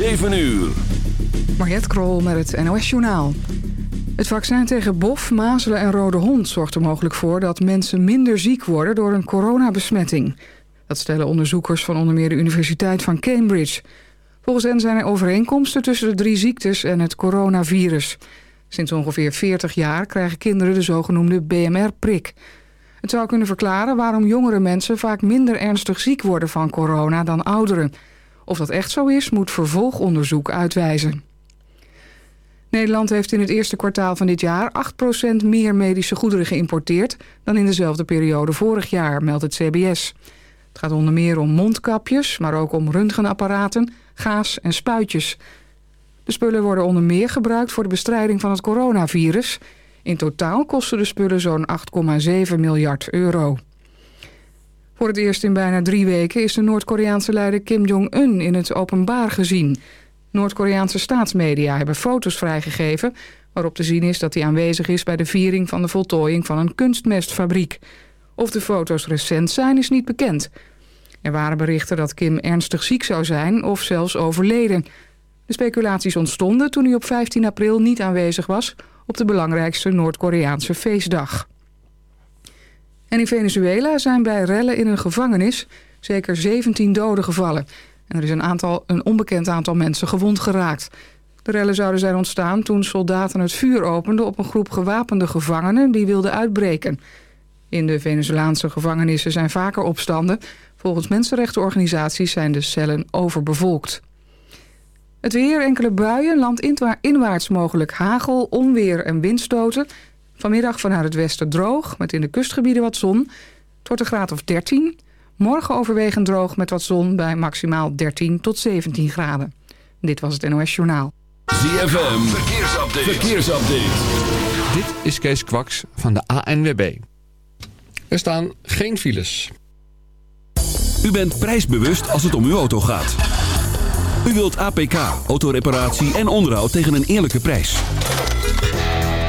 7 uur. Mariette Krol met het NOS Journaal. Het vaccin tegen bof, mazelen en rode hond zorgt er mogelijk voor... dat mensen minder ziek worden door een coronabesmetting. Dat stellen onderzoekers van onder meer de Universiteit van Cambridge. Volgens hen zijn er overeenkomsten tussen de drie ziektes en het coronavirus. Sinds ongeveer 40 jaar krijgen kinderen de zogenoemde BMR-prik. Het zou kunnen verklaren waarom jongere mensen vaak minder ernstig ziek worden van corona dan ouderen. Of dat echt zo is, moet vervolgonderzoek uitwijzen. Nederland heeft in het eerste kwartaal van dit jaar 8% meer medische goederen geïmporteerd dan in dezelfde periode vorig jaar, meldt het CBS. Het gaat onder meer om mondkapjes, maar ook om röntgenapparaten, gaas en spuitjes. De spullen worden onder meer gebruikt voor de bestrijding van het coronavirus. In totaal kosten de spullen zo'n 8,7 miljard euro. Voor het eerst in bijna drie weken is de Noord-Koreaanse leider Kim Jong-un in het openbaar gezien. Noord-Koreaanse staatsmedia hebben foto's vrijgegeven... waarop te zien is dat hij aanwezig is bij de viering van de voltooiing van een kunstmestfabriek. Of de foto's recent zijn is niet bekend. Er waren berichten dat Kim ernstig ziek zou zijn of zelfs overleden. De speculaties ontstonden toen hij op 15 april niet aanwezig was... op de belangrijkste Noord-Koreaanse feestdag. En in Venezuela zijn bij rellen in een gevangenis zeker 17 doden gevallen... En er is een, aantal, een onbekend aantal mensen gewond geraakt. De rellen zouden zijn ontstaan toen soldaten het vuur openden... op een groep gewapende gevangenen die wilden uitbreken. In de Venezolaanse gevangenissen zijn vaker opstanden. Volgens mensenrechtenorganisaties zijn de cellen overbevolkt. Het weer, enkele buien, landinwaarts mogelijk hagel, onweer en windstoten. Vanmiddag vanuit het westen droog, met in de kustgebieden wat zon. Het wordt een graad of 13... Morgen overwegend droog met wat zon bij maximaal 13 tot 17 graden. Dit was het NOS Journaal. ZFM, verkeersupdate. verkeersupdate. Dit is Kees Kwaks van de ANWB. Er staan geen files. U bent prijsbewust als het om uw auto gaat. U wilt APK, autoreparatie en onderhoud tegen een eerlijke prijs.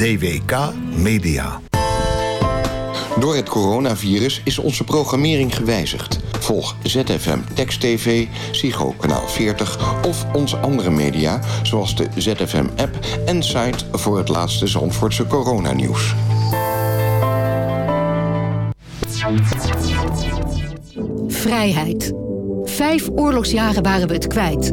DWK Media. Door het coronavirus is onze programmering gewijzigd. Volg ZFM Text TV, Psycho Kanaal 40 of onze andere media... zoals de ZFM-app en site voor het laatste Zandvoortse coronanieuws. Vrijheid. Vijf oorlogsjaren waren we het kwijt.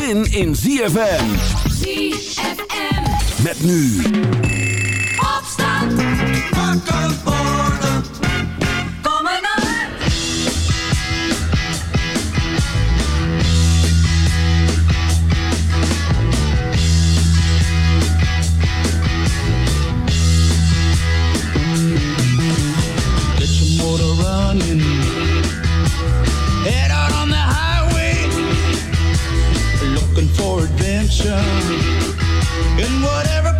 zin in ZFM. ZFM. Met nu Opstand. Wakker in whatever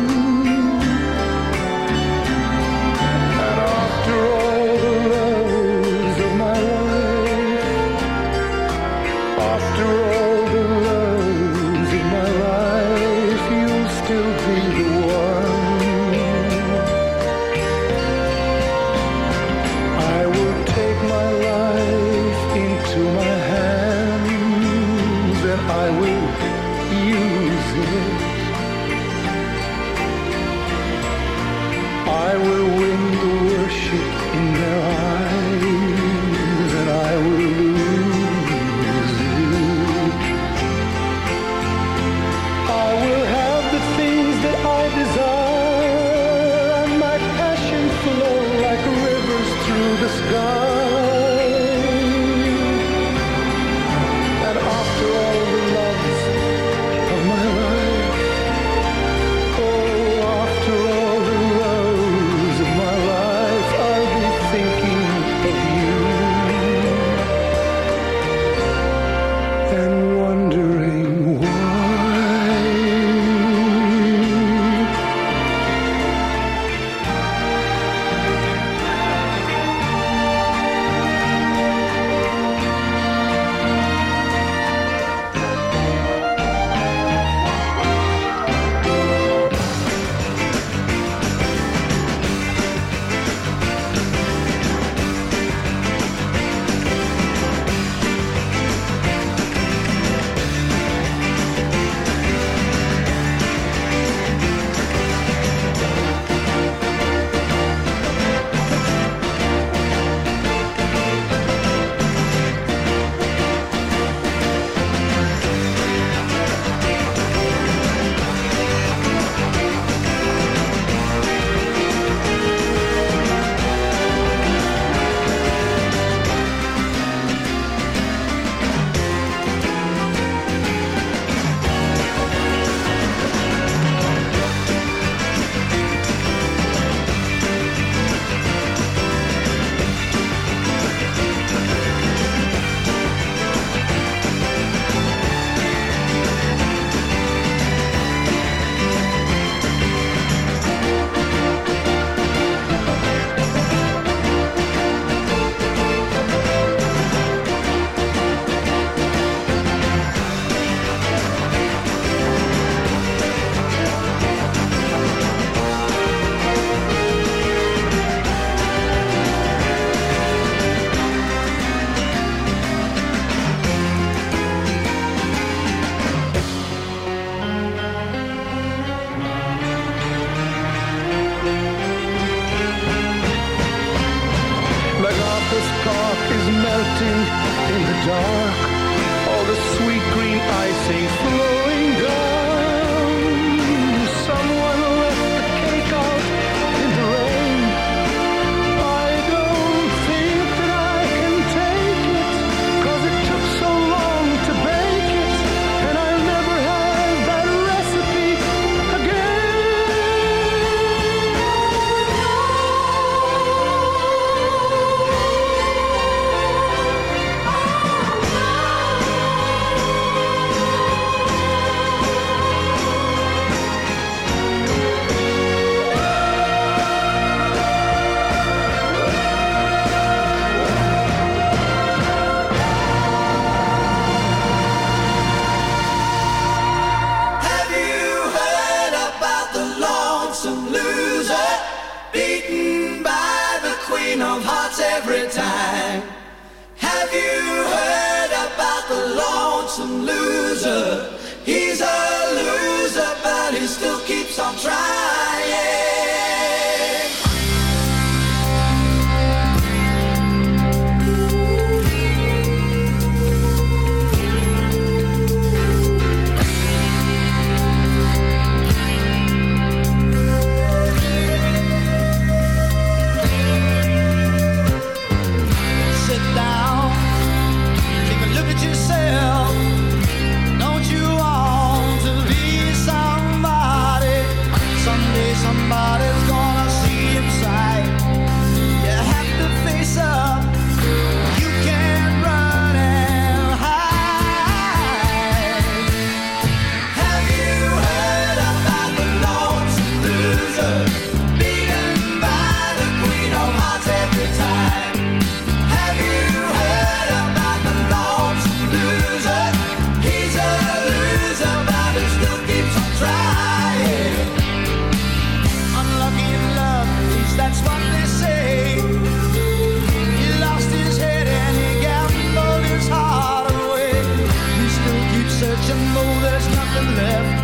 left.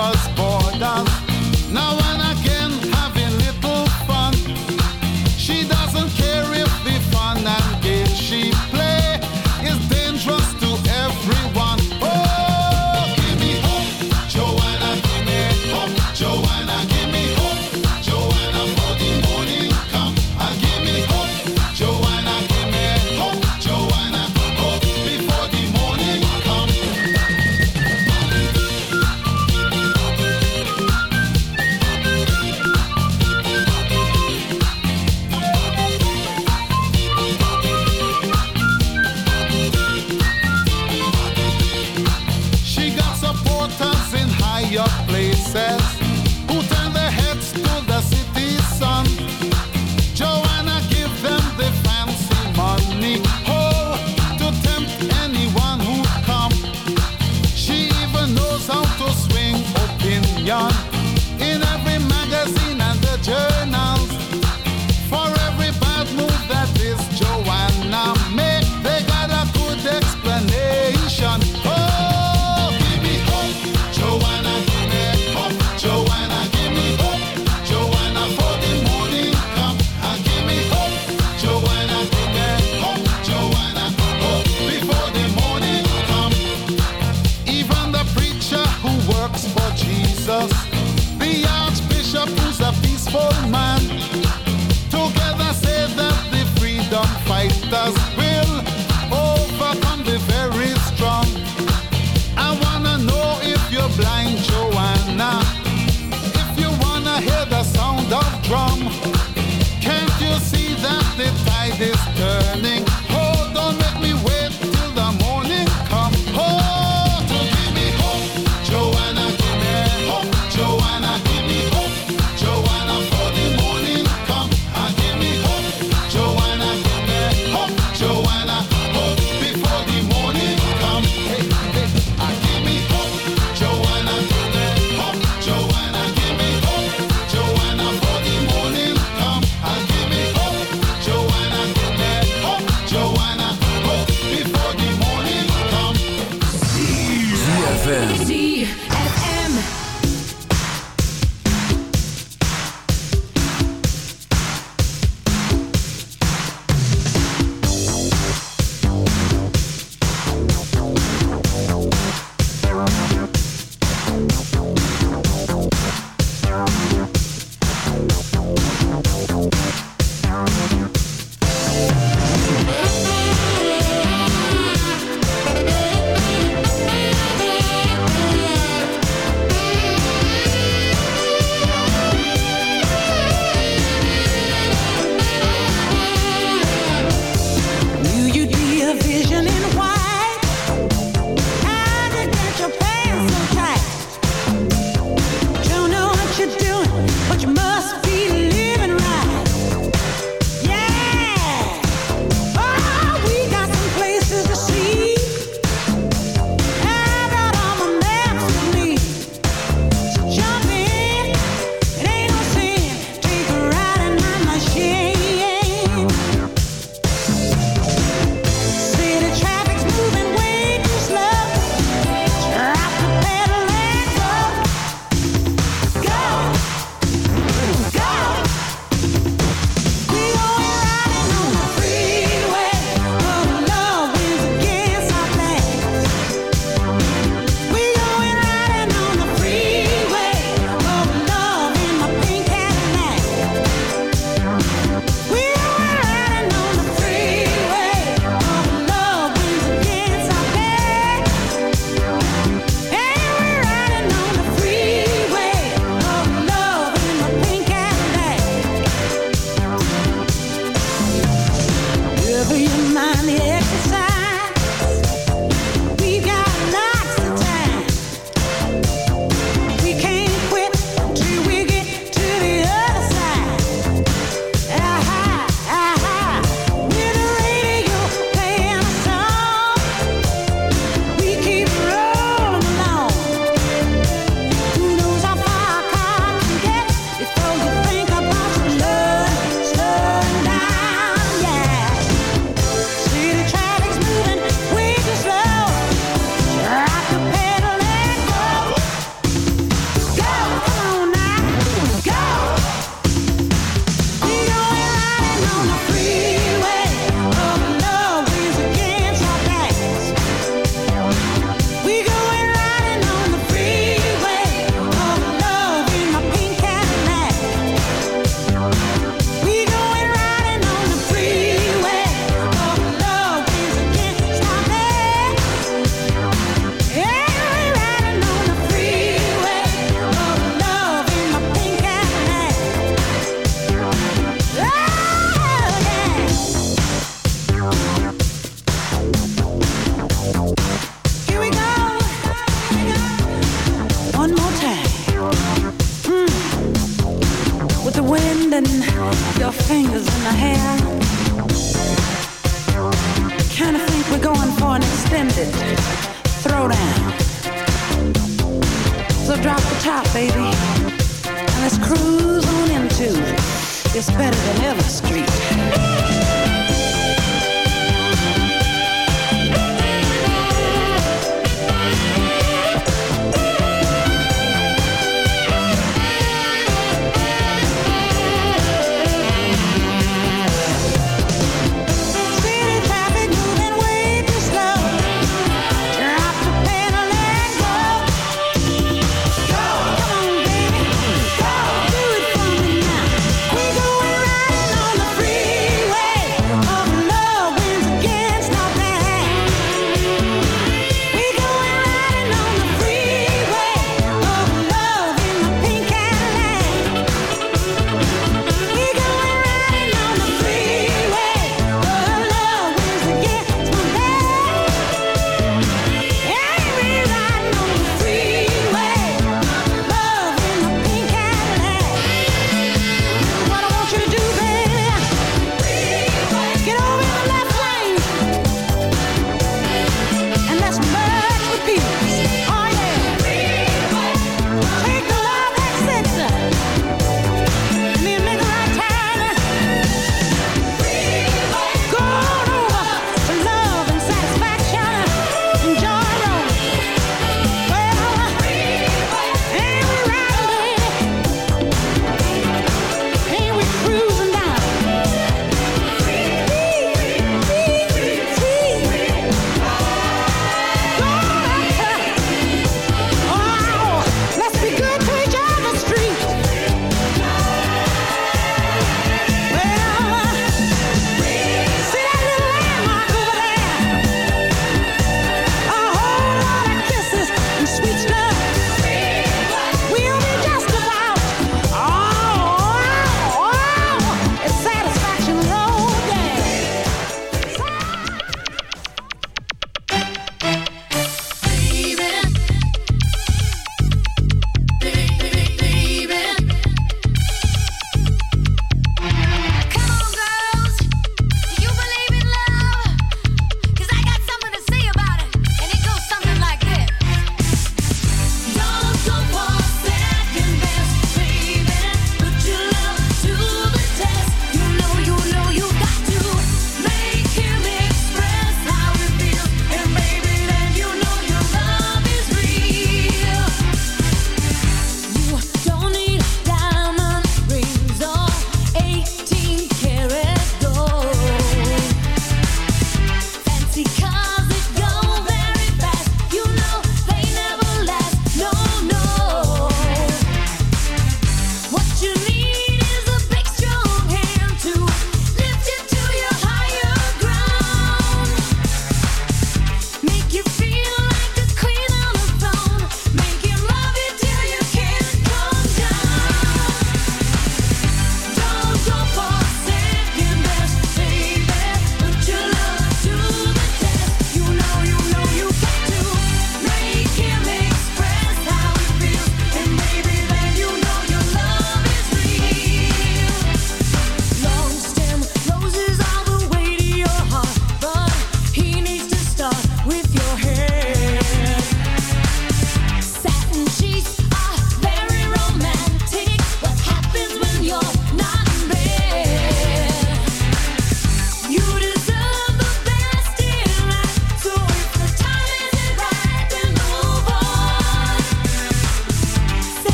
us borders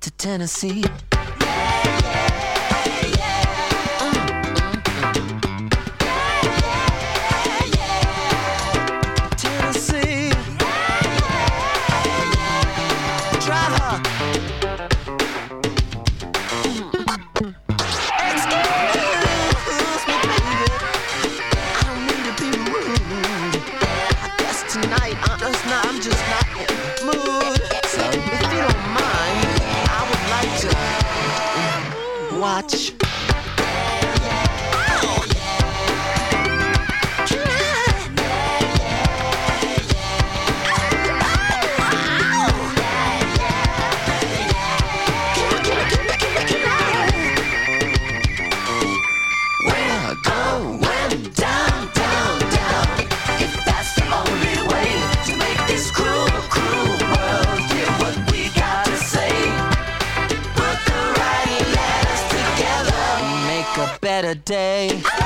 to Tennessee. Better day.